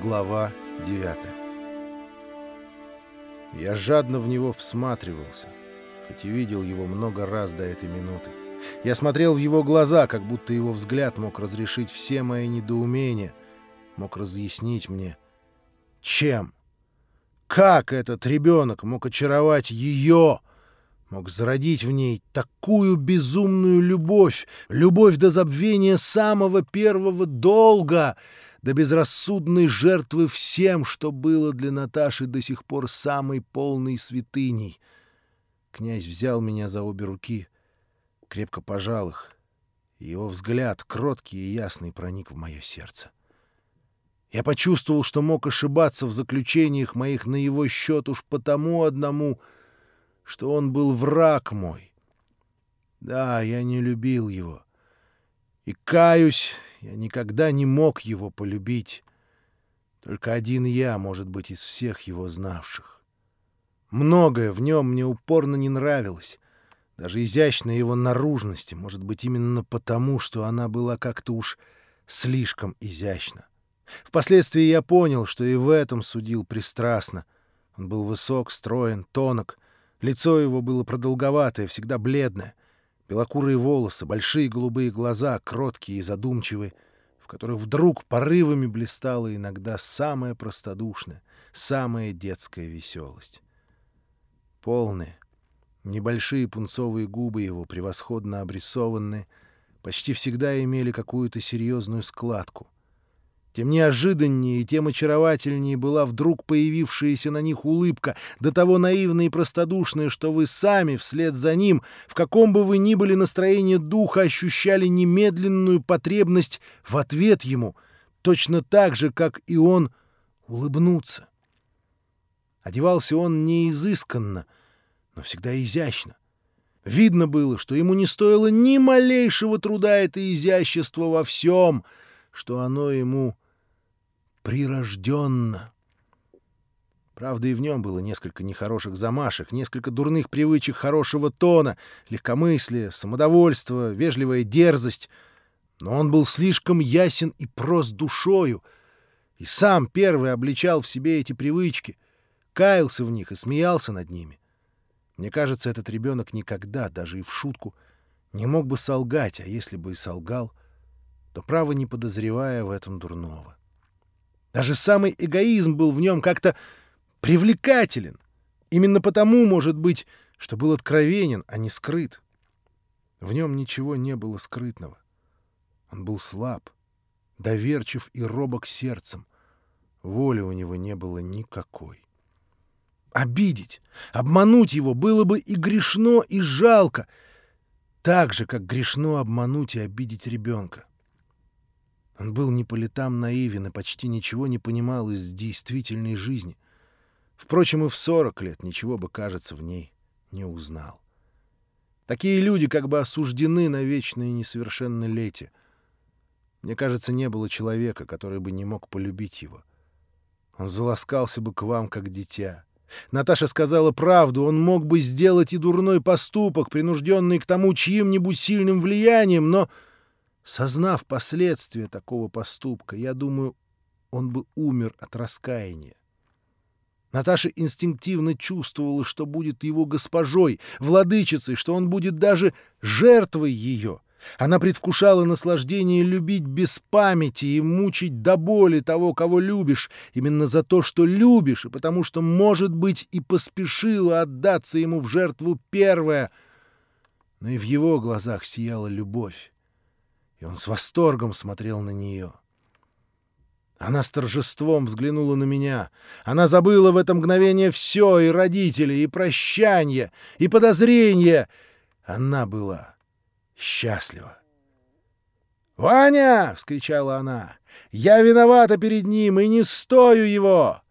Глава 9 Я жадно в него всматривался, хоть и видел его много раз до этой минуты. Я смотрел в его глаза, как будто его взгляд мог разрешить все мои недоумения, мог разъяснить мне, чем, как этот ребенок мог очаровать ее, мог зародить в ней такую безумную любовь, любовь до забвения самого первого долга — до безрассудной жертвы всем, что было для Наташи до сих пор самой полной святыней. Князь взял меня за обе руки, крепко пожал их, и его взгляд, кроткий и ясный, проник в мое сердце. Я почувствовал, что мог ошибаться в заключениях моих на его счет уж потому одному, что он был враг мой. Да, я не любил его. И, каюсь, я никогда не мог его полюбить. Только один я, может быть, из всех его знавших. Многое в нем мне упорно не нравилось. Даже изящная его наружность, может быть, именно потому, что она была как-то уж слишком изящна. Впоследствии я понял, что и в этом судил пристрастно. Он был высок, строен, тонок. Лицо его было продолговатое, всегда бледное. Белокурые волосы, большие голубые глаза, кроткие и задумчивые, в которых вдруг порывами блистала иногда самая простодушная, самая детская веселость. Полные, небольшие пунцовые губы его, превосходно обрисованные, почти всегда имели какую-то серьезную складку — тем неожиданнее и тем очаровательнее была вдруг появившаяся на них улыбка, до того наивная и простодушная, что вы сами, вслед за ним, в каком бы вы ни были настроении духа, ощущали немедленную потребность в ответ ему, точно так же, как и он, улыбнуться. Одевался он не изысканно, но всегда изящно. Видно было, что ему не стоило ни малейшего труда это изящество во всем, что оно ему прирожденно. Правда, и в нем было несколько нехороших замашек, несколько дурных привычек хорошего тона, легкомыслие, самодовольство, вежливая дерзость. Но он был слишком ясен и прост душою, и сам первый обличал в себе эти привычки, каялся в них и смеялся над ними. Мне кажется, этот ребенок никогда, даже и в шутку, не мог бы солгать, а если бы и солгал, то, право не подозревая в этом дурного. Даже самый эгоизм был в нем как-то привлекателен. Именно потому, может быть, что был откровенен, а не скрыт. В нем ничего не было скрытного. Он был слаб, доверчив и робок сердцем. Воли у него не было никакой. Обидеть, обмануть его было бы и грешно, и жалко, так же, как грешно обмануть и обидеть ребенка. Он был не по летам наивен и почти ничего не понимал из действительной жизни. Впрочем, и в сорок лет ничего бы, кажется, в ней не узнал. Такие люди как бы осуждены на вечное несовершеннолетие. Мне кажется, не было человека, который бы не мог полюбить его. Он заласкался бы к вам, как дитя. Наташа сказала правду, он мог бы сделать и дурной поступок, принужденный к тому чьим-нибудь сильным влиянием, но Сознав последствия такого поступка, я думаю, он бы умер от раскаяния. Наташа инстинктивно чувствовала, что будет его госпожой, владычицей, что он будет даже жертвой ее. Она предвкушала наслаждение любить без памяти и мучить до боли того, кого любишь, именно за то, что любишь, и потому что, может быть, и поспешила отдаться ему в жертву первая. Но и в его глазах сияла любовь и он с восторгом смотрел на нее. Она с торжеством взглянула на меня. Она забыла в это мгновение все, и родители, и прощание, и подозрения. Она была счастлива. «Ваня!» — вскричала она. «Я виновата перед ним и не стою его!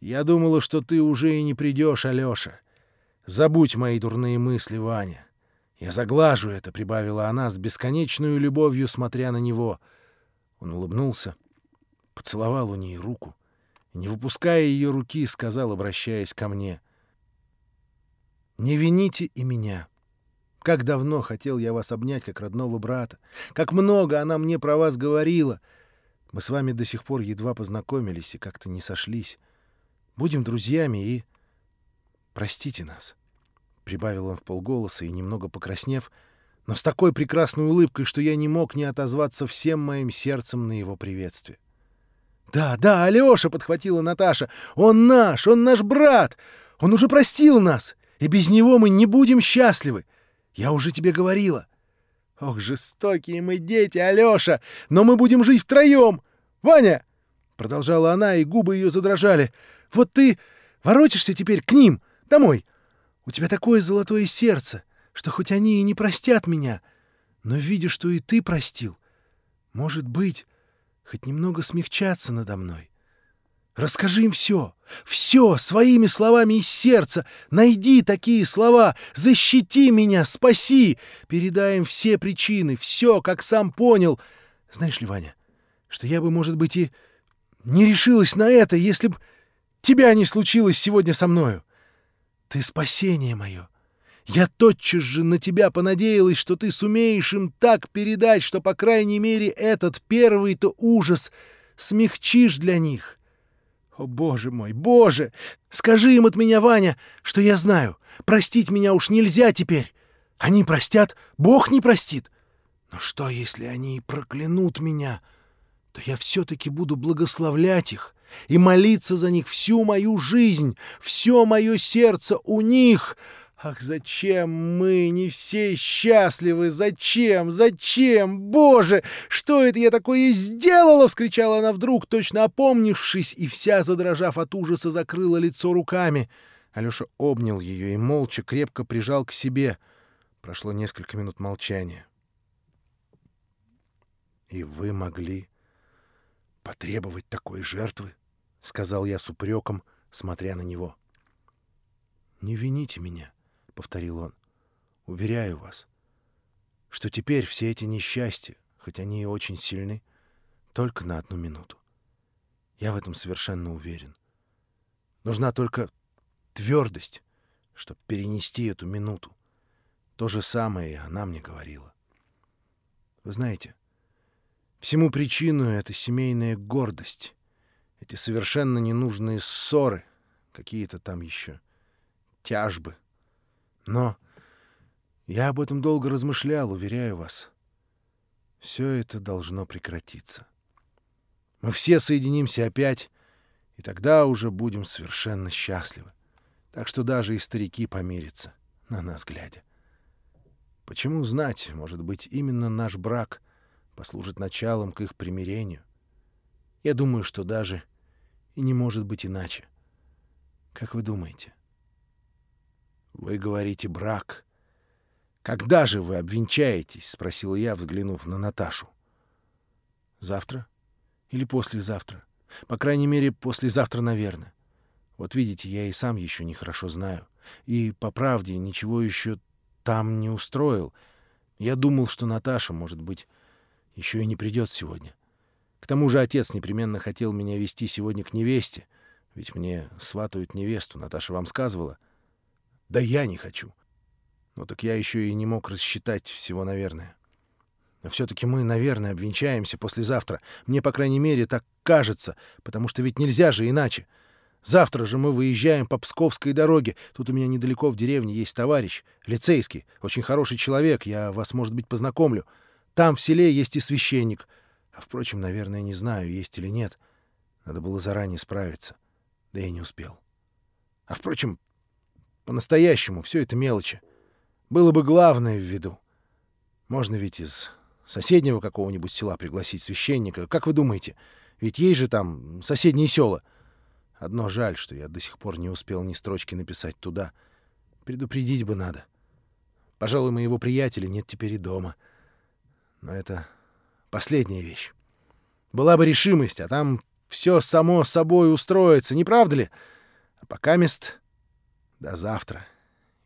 Я думала, что ты уже и не придешь, Алеша. Забудь мои дурные мысли, Ваня. «Я заглажу это», — прибавила она с бесконечной любовью, смотря на него. Он улыбнулся, поцеловал у ней руку и, не выпуская ее руки, сказал, обращаясь ко мне, «Не вините и меня. Как давно хотел я вас обнять, как родного брата. Как много она мне про вас говорила. Мы с вами до сих пор едва познакомились и как-то не сошлись. Будем друзьями и... Простите нас. Прибавил он в полголоса и, немного покраснев, но с такой прекрасной улыбкой, что я не мог не отозваться всем моим сердцем на его приветствие. «Да, да, Алёша!» — подхватила Наташа. «Он наш! Он наш брат! Он уже простил нас! И без него мы не будем счастливы! Я уже тебе говорила!» «Ох, жестокие мы дети, Алёша! Но мы будем жить втроем! Ваня!» Продолжала она, и губы ее задрожали. «Вот ты воротишься теперь к ним, домой. У тебя такое золотое сердце, что хоть они и не простят меня, но, видя, что и ты простил, может быть, хоть немного смягчаться надо мной. Расскажи им все, все, своими словами из сердца. Найди такие слова, защити меня, спаси. Передай им все причины, все, как сам понял. Знаешь ли, Ваня, что я бы, может быть, и не решилась на это, если бы тебя не случилось сегодня со мною. Ты спасение мое. Я тотчас же на тебя понадеялась, что ты сумеешь им так передать, что, по крайней мере, этот первый-то ужас смягчишь для них. О, боже мой, боже! Скажи им от меня, Ваня, что я знаю. Простить меня уж нельзя теперь. Они простят, Бог не простит. Но что, если они проклянут меня, то я все-таки буду благословлять их и молиться за них всю мою жизнь, все мое сердце у них. Ах, зачем мы не все счастливы? Зачем? Зачем? Боже, что это я такое сделала? вскричала она вдруг, точно опомнившись, и вся, задрожав от ужаса, закрыла лицо руками. Алёша обнял ее и молча крепко прижал к себе. Прошло несколько минут молчания. И вы могли потребовать такой жертвы? — сказал я с упреком, смотря на него. «Не вините меня», — повторил он. «Уверяю вас, что теперь все эти несчастья, хоть они и очень сильны, только на одну минуту. Я в этом совершенно уверен. Нужна только твердость, чтобы перенести эту минуту. То же самое и она мне говорила. Вы знаете, всему причину — это семейная гордость» Эти совершенно ненужные ссоры, какие-то там еще тяжбы. Но я об этом долго размышлял, уверяю вас. Все это должно прекратиться. Мы все соединимся опять, и тогда уже будем совершенно счастливы. Так что даже и старики помирятся, на нас глядя. Почему знать, может быть, именно наш брак послужит началом к их примирению? Я думаю, что даже и не может быть иначе. Как вы думаете? Вы говорите брак. Когда же вы обвенчаетесь? спросил я, взглянув на Наташу. Завтра или послезавтра? По крайней мере, послезавтра, наверное. Вот видите, я и сам еще нехорошо знаю. И, по правде, ничего еще там не устроил. Я думал, что Наташа, может быть, еще и не придет сегодня. К тому же отец непременно хотел меня вести сегодня к невесте, ведь мне сватают невесту, Наташа вам сказывала. Да я не хочу. Ну так я еще и не мог рассчитать всего, наверное. Но все-таки мы, наверное, обвенчаемся послезавтра. Мне, по крайней мере, так кажется, потому что ведь нельзя же иначе. Завтра же мы выезжаем по Псковской дороге. Тут у меня недалеко в деревне есть товарищ, лицейский, очень хороший человек, я вас, может быть, познакомлю. Там в селе есть и священник — а, впрочем, наверное, не знаю, есть или нет. Надо было заранее справиться. Да я не успел. А, впрочем, по-настоящему все это мелочи. Было бы главное в виду. Можно ведь из соседнего какого-нибудь села пригласить священника. Как вы думаете? Ведь есть же там соседние села. Одно жаль, что я до сих пор не успел ни строчки написать туда. Предупредить бы надо. Пожалуй, моего приятеля нет теперь и дома. Но это Последняя вещь. Была бы решимость, а там все само собой устроится, не правда ли? А пока мест до завтра.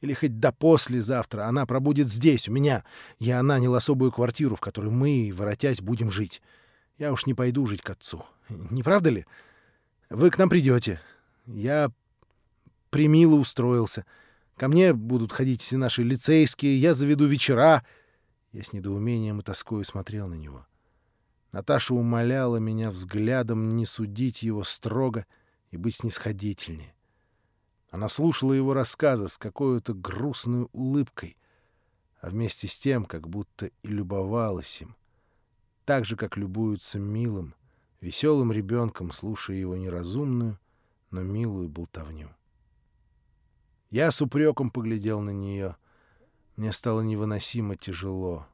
Или хоть до послезавтра она пробудет здесь, у меня. Я нанял особую квартиру, в которой мы, воротясь, будем жить. Я уж не пойду жить к отцу. Не правда ли? Вы к нам придете. Я примило устроился. Ко мне будут ходить все наши лицейские, я заведу вечера. Я с недоумением и тоскою смотрел на него. Наташа умоляла меня взглядом не судить его строго и быть снисходительнее. Она слушала его рассказы с какой-то грустной улыбкой, а вместе с тем как будто и любовалась им, так же, как любуются милым, веселым ребенком, слушая его неразумную, но милую болтовню. Я с упреком поглядел на нее. Мне стало невыносимо тяжело.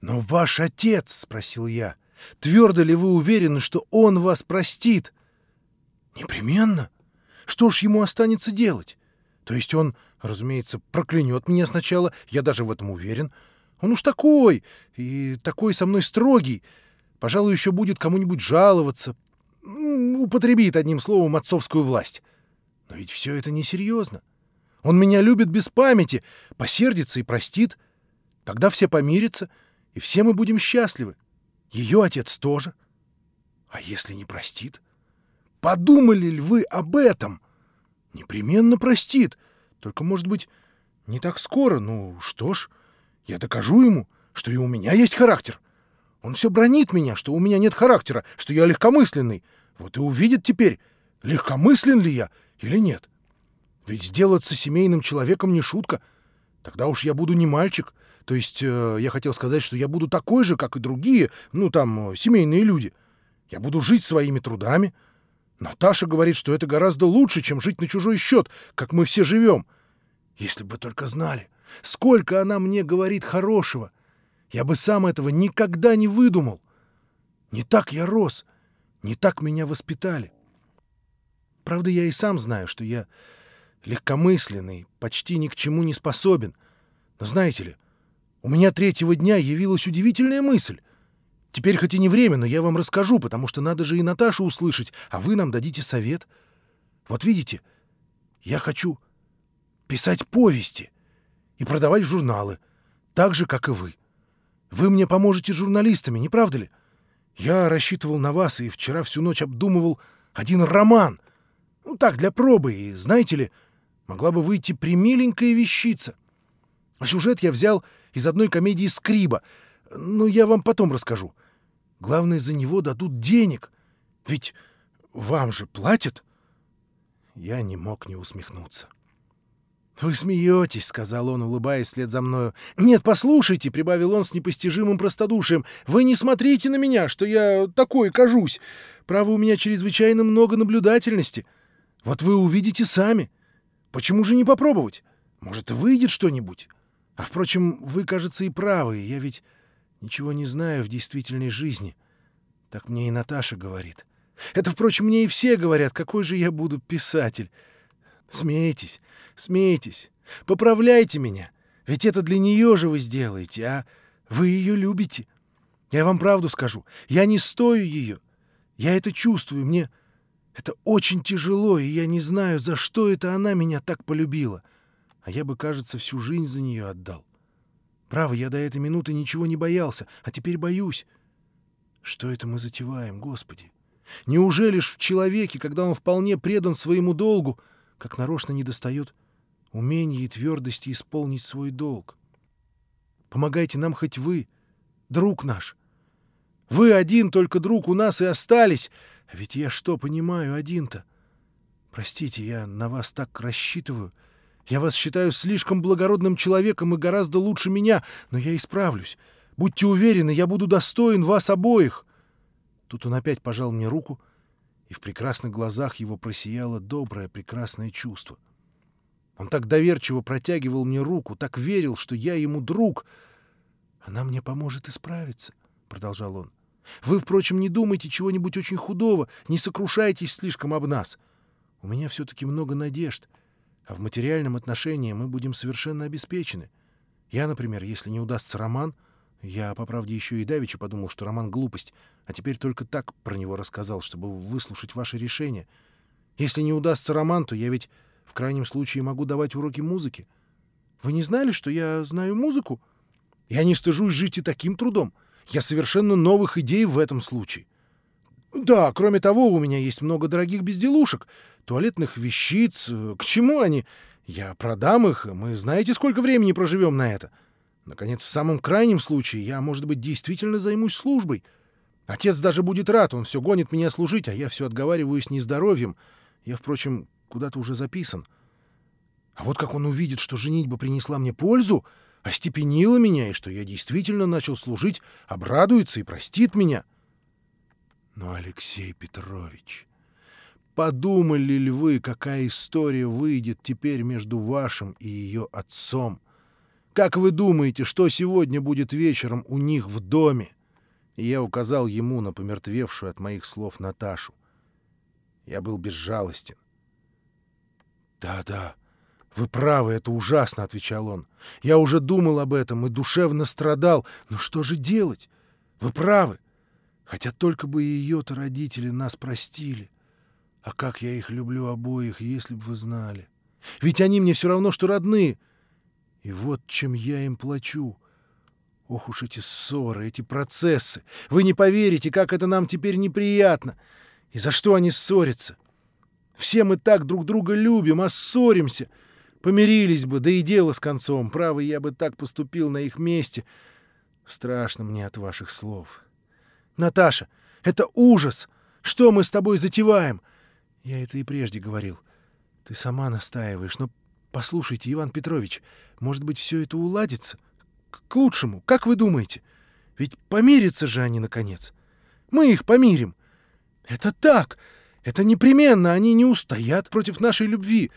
«Но ваш отец, — спросил я, — твердо ли вы уверены, что он вас простит?» «Непременно. Что ж ему останется делать? То есть он, разумеется, проклянет меня сначала, я даже в этом уверен. Он уж такой, и такой со мной строгий. Пожалуй, еще будет кому-нибудь жаловаться, употребит, одним словом, отцовскую власть. Но ведь все это несерьезно. Он меня любит без памяти, посердится и простит. Тогда все помирятся, и все мы будем счастливы. Ее отец тоже. А если не простит? Подумали ли вы об этом? Непременно простит. Только, может быть, не так скоро. Ну, что ж, я докажу ему, что и у меня есть характер. Он все бронит меня, что у меня нет характера, что я легкомысленный. Вот и увидит теперь, легкомыслен ли я или нет. Ведь сделаться семейным человеком не шутка. Тогда уж я буду не мальчик. То есть э, я хотел сказать, что я буду такой же, как и другие, ну, там, э, семейные люди. Я буду жить своими трудами. Наташа говорит, что это гораздо лучше, чем жить на чужой счет, как мы все живем. Если бы только знали, сколько она мне говорит хорошего. Я бы сам этого никогда не выдумал. Не так я рос, не так меня воспитали. Правда, я и сам знаю, что я легкомысленный, почти ни к чему не способен. Но знаете ли, у меня третьего дня явилась удивительная мысль. Теперь хоть и не время, но я вам расскажу, потому что надо же и Наташу услышать, а вы нам дадите совет. Вот видите, я хочу писать повести и продавать журналы, так же, как и вы. Вы мне поможете журналистами, не правда ли? Я рассчитывал на вас и вчера всю ночь обдумывал один роман — ну, так, для пробы, и, знаете ли, могла бы выйти примиленькая вещица. А сюжет я взял из одной комедии «Скриба». Ну, я вам потом расскажу. Главное, за него дадут денег. Ведь вам же платят. Я не мог не усмехнуться. «Вы смеетесь», — сказал он, улыбаясь вслед за мною. «Нет, послушайте», — прибавил он с непостижимым простодушием. «Вы не смотрите на меня, что я такой кажусь. Право, у меня чрезвычайно много наблюдательности». Вот вы увидите сами. Почему же не попробовать? Может, выйдет что-нибудь. А, впрочем, вы, кажется, и правы. Я ведь ничего не знаю в действительной жизни. Так мне и Наташа говорит. Это, впрочем, мне и все говорят, какой же я буду писатель. Смейтесь, смейтесь, поправляйте меня. Ведь это для нее же вы сделаете, а вы ее любите. Я вам правду скажу, я не стою ее. Я это чувствую, мне это очень тяжело, и я не знаю, за что это она меня так полюбила. А я бы, кажется, всю жизнь за нее отдал. Право, я до этой минуты ничего не боялся, а теперь боюсь. Что это мы затеваем, Господи? Неужели ж в человеке, когда он вполне предан своему долгу, как нарочно недостает умения и твердости исполнить свой долг? Помогайте нам хоть вы, друг наш. Вы один только друг у нас и остались, а ведь я что понимаю один-то? Простите, я на вас так рассчитываю. Я вас считаю слишком благородным человеком и гораздо лучше меня, но я исправлюсь. Будьте уверены, я буду достоин вас обоих. Тут он опять пожал мне руку, и в прекрасных глазах его просияло доброе, прекрасное чувство. Он так доверчиво протягивал мне руку, так верил, что я ему друг. «Она мне поможет исправиться», — продолжал он. Вы, впрочем, не думайте чего-нибудь очень худого, не сокрушайтесь слишком об нас. У меня все-таки много надежд, а в материальном отношении мы будем совершенно обеспечены. Я, например, если не удастся роман, я, по правде, еще и давеча подумал, что роман — глупость, а теперь только так про него рассказал, чтобы выслушать ваше решение. Если не удастся роман, то я ведь в крайнем случае могу давать уроки музыки. Вы не знали, что я знаю музыку? Я не стыжусь жить и таким трудом. Я совершенно новых идей в этом случае. Да, кроме того, у меня есть много дорогих безделушек, туалетных вещиц. К чему они? Я продам их, мы знаете, сколько времени проживем на это. Наконец, в самом крайнем случае я, может быть, действительно займусь службой. Отец даже будет рад, он все гонит меня служить, а я все отговариваюсь нездоровьем. Я, впрочем, куда-то уже записан. А вот как он увидит, что женитьба принесла мне пользу, остепенила меня, и что я действительно начал служить, обрадуется и простит меня. Но, Алексей Петрович, подумали ли вы, какая история выйдет теперь между вашим и ее отцом? Как вы думаете, что сегодня будет вечером у них в доме? И я указал ему на помертвевшую от моих слов Наташу. Я был безжалостен. «Да-да, вы правы, это ужасно», — отвечал он. «Я уже думал об этом и душевно страдал. Но что же делать? Вы правы. Хотя только бы ее-то родители нас простили. А как я их люблю обоих, если бы вы знали. Ведь они мне все равно, что родные. И вот чем я им плачу. Ох уж эти ссоры, эти процессы. Вы не поверите, как это нам теперь неприятно. И за что они ссорятся? Все мы так друг друга любим, а ссоримся. Помирились бы, да и дело с концом. Право, я бы так поступил на их месте. Страшно мне от ваших слов. Наташа, это ужас! Что мы с тобой затеваем? Я это и прежде говорил. Ты сама настаиваешь, но послушайте, Иван Петрович, может быть, все это уладится? К лучшему, как вы думаете? Ведь помирятся же они, наконец. Мы их помирим. Это так! Это непременно они не устоят против нашей любви.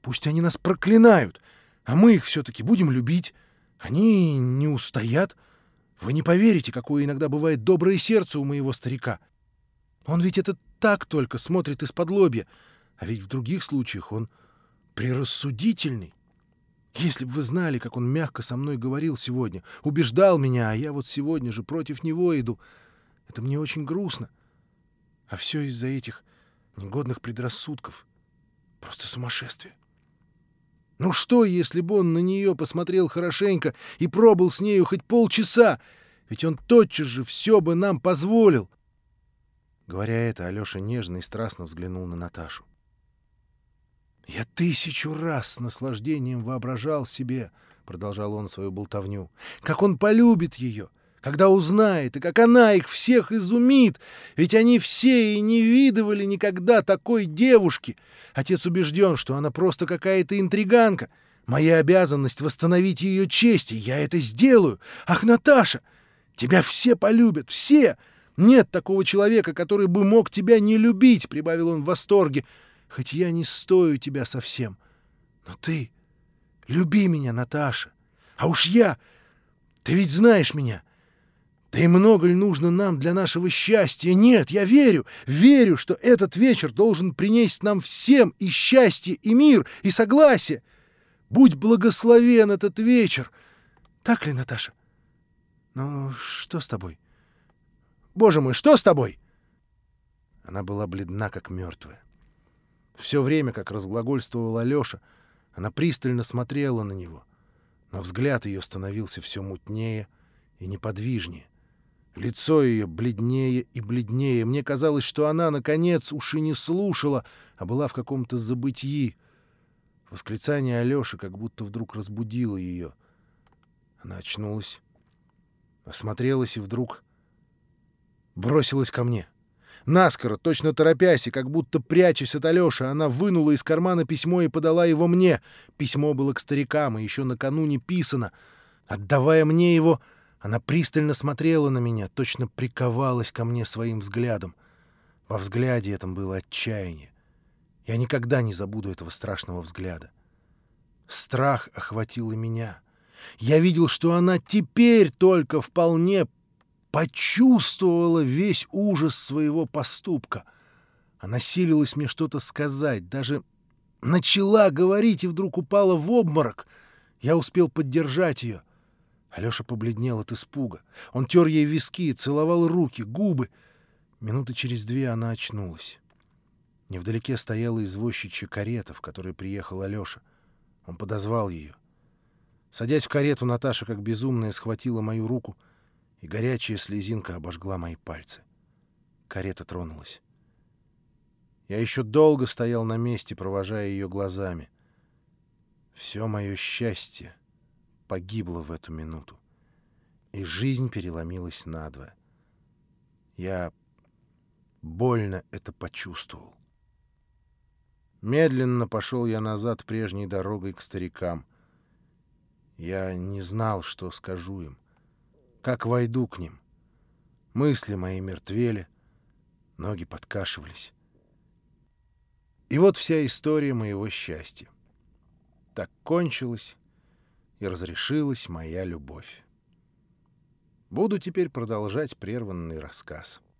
Пусть они нас проклинают, а мы их все-таки будем любить. Они не устоят. Вы не поверите, какое иногда бывает доброе сердце у моего старика. Он ведь это так только смотрит из-под лобья, а ведь в других случаях он прирассудительный. Если бы вы знали, как он мягко со мной говорил сегодня, убеждал меня, а я вот сегодня же против него иду. Это мне очень грустно. А все из-за этих негодных предрассудков. Просто сумасшествие. Ну что, если бы он на нее посмотрел хорошенько и пробыл с нею хоть полчаса? Ведь он тотчас же все бы нам позволил. Говоря это, Алеша нежно и страстно взглянул на Наташу. «Я тысячу раз с наслаждением воображал себе, — продолжал он свою болтовню, — как он полюбит ее, когда узнает, и как она их всех изумит, ведь они все и не видывали никогда такой девушки. Отец убежден, что она просто какая-то интриганка. Моя обязанность — восстановить ее честь, и я это сделаю. Ах, Наташа, тебя все полюбят, все! Нет такого человека, который бы мог тебя не любить, — прибавил он в восторге, — хоть я не стою тебя совсем. Но ты люби меня, Наташа. А уж я... Ты ведь знаешь меня. Да и много ли нужно нам для нашего счастья? Нет, я верю, верю, что этот вечер должен принести нам всем и счастье, и мир, и согласие. Будь благословен этот вечер. Так ли, Наташа? Ну, что с тобой? Боже мой, что с тобой? Она была бледна, как мертвая. Все время, как разглагольствовал Алёша, она пристально смотрела на него, но взгляд ее становился все мутнее и неподвижнее. Лицо ее бледнее и бледнее. Мне казалось, что она, наконец, уж и не слушала, а была в каком-то забытии. Восклицание Алёши как будто вдруг разбудило ее. Она очнулась, осмотрелась и вдруг бросилась ко мне. Наскоро, точно торопясь и как будто прячась от Алёши, она вынула из кармана письмо и подала его мне. Письмо было к старикам и еще накануне писано. Отдавая мне его, она пристально смотрела на меня, точно приковалась ко мне своим взглядом. Во взгляде этом было отчаяние. Я никогда не забуду этого страшного взгляда. Страх охватил и меня. Я видел, что она теперь только вполне почувствовала весь ужас своего поступка. Она силилась мне что-то сказать, даже начала говорить и вдруг упала в обморок. Я успел поддержать ее. Алеша побледнел от испуга. Он тер ей виски, целовал руки, губы. Минуты через две она очнулась. Невдалеке стояла извозчичья карета, в которой приехал Алеша. Он подозвал ее. Садясь в карету, Наташа, как безумная, схватила мою руку — и горячая слезинка обожгла мои пальцы. Карета тронулась. Я еще долго стоял на месте, провожая ее глазами. Все мое счастье погибла в эту минуту, и жизнь переломилась надвое. Я больно это почувствовал. Медленно пошел я назад прежней дорогой к старикам. Я не знал, что скажу им, как войду к ним. Мысли мои мертвели, ноги подкашивались. И вот вся история моего счастья. Так кончилась и разрешилась моя любовь. Буду теперь продолжать прерванный рассказ. —